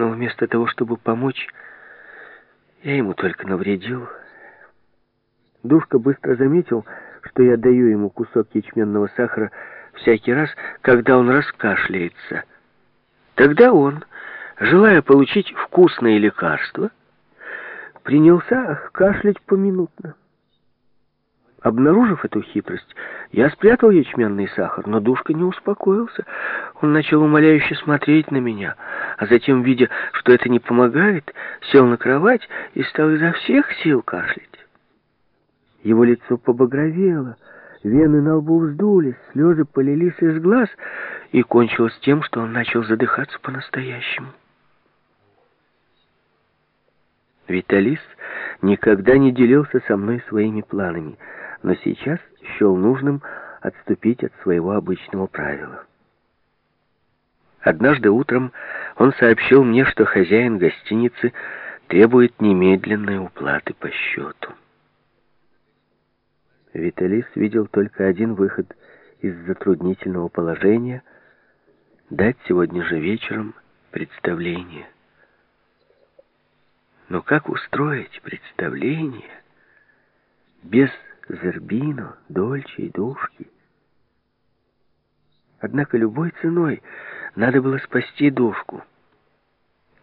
Но вместо того, чтобы помочь, я ему только навредил. Душка быстро заметил, что я даю ему кусок ячменного сахара всякий раз, когда он раскашляется. Тогда он, желая получить вкусное лекарство, принялся кашлять поминутно. Обнаружив эту хитрость, я спрятал ячменный сахар, но Душка не успокоился. Он начал умоляюще смотреть на меня, а затем, видя, что это не помогает, сел на кровать и стал изо всех сил кашлять. Его лицо побагровело, вены на лбу вздулись, слезы полились из глаз, и кончилось тем, что он начал задыхаться по-настоящему. Виталис никогда не делился со мной своими планами — но сейчас счел нужным отступить от своего обычного правила. Однажды утром он сообщил мне, что хозяин гостиницы требует немедленной уплаты по счету. Виталис видел только один выход из затруднительного положения — дать сегодня же вечером представление. Но как устроить представление без Зербино, Дольче и Душки. Однако любой ценой надо было спасти Душку.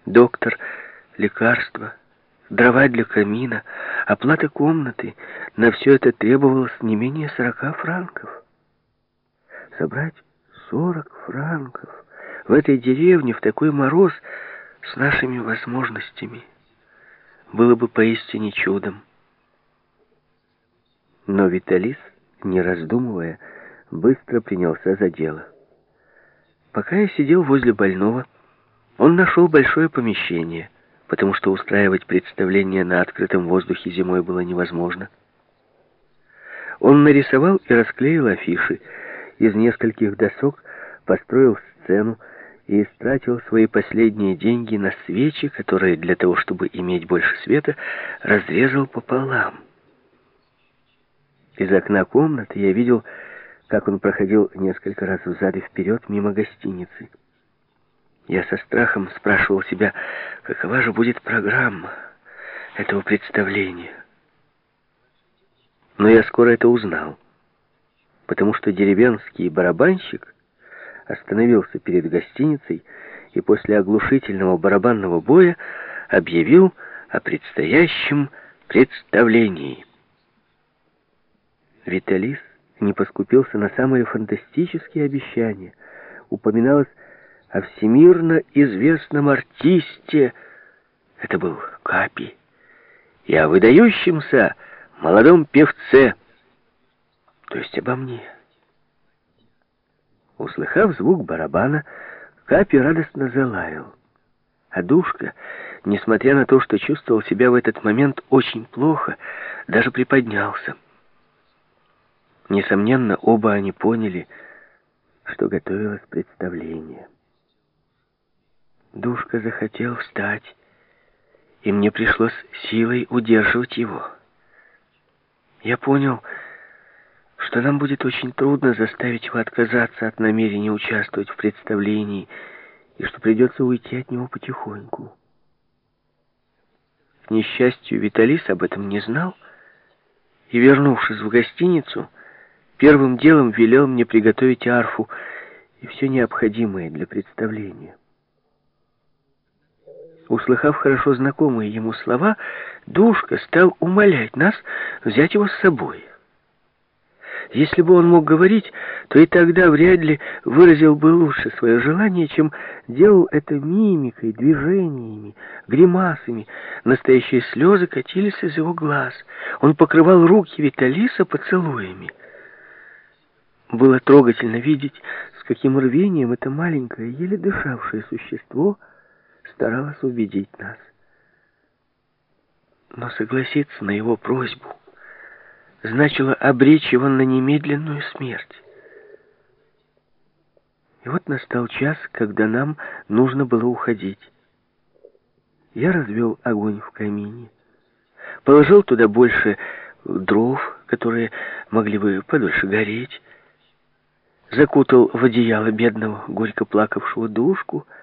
Доктор, лекарства, дрова для камина, оплата комнаты — на все это требовалось не менее сорока франков. Собрать сорок франков в этой деревне в такой мороз с нашими возможностями было бы поистине чудом. Но Виталис, не раздумывая, быстро принялся за дело. Пока я сидел возле больного, он нашел большое помещение, потому что устраивать представление на открытом воздухе зимой было невозможно. Он нарисовал и расклеил афиши, из нескольких досок построил сцену и истратил свои последние деньги на свечи, которые для того, чтобы иметь больше света, разрезал пополам. Из окна комнаты я видел, как он проходил несколько раз взад и вперед мимо гостиницы. Я со страхом спрашивал себя, какова же будет программа этого представления. Но я скоро это узнал, потому что деревенский барабанщик остановился перед гостиницей и после оглушительного барабанного боя объявил о предстоящем представлении. Виталис не поскупился на самые фантастические обещания. Упоминалось о всемирно известном артисте, это был Капи, и о выдающемся молодом певце, то есть обо мне. Услыхав звук барабана, Капи радостно залаял. А Душка, несмотря на то, что чувствовал себя в этот момент очень плохо, даже приподнялся. Несомненно, оба они поняли, что готовилось представление. Душка захотел встать, и мне пришлось силой удерживать его. Я понял, что нам будет очень трудно заставить его отказаться от намерения участвовать в представлении, и что придется уйти от него потихоньку. К несчастью, Виталис об этом не знал, и, вернувшись в гостиницу, Первым делом велел мне приготовить арфу и все необходимое для представления. Услыхав хорошо знакомые ему слова, Душка стал умолять нас взять его с собой. Если бы он мог говорить, то и тогда вряд ли выразил бы лучше свое желание, чем делал это мимикой, движениями, гримасами. Настоящие слезы катились из его глаз. Он покрывал руки Виталиса поцелуями. Было трогательно видеть, с каким рвением это маленькое, еле дышавшее существо старалось убедить нас. Но согласиться на его просьбу значило обречь его на немедленную смерть. И вот настал час, когда нам нужно было уходить. Я развел огонь в камине, положил туда больше дров, которые могли бы подольше гореть, закутал в одеяло бедного, горько плакавшего душку —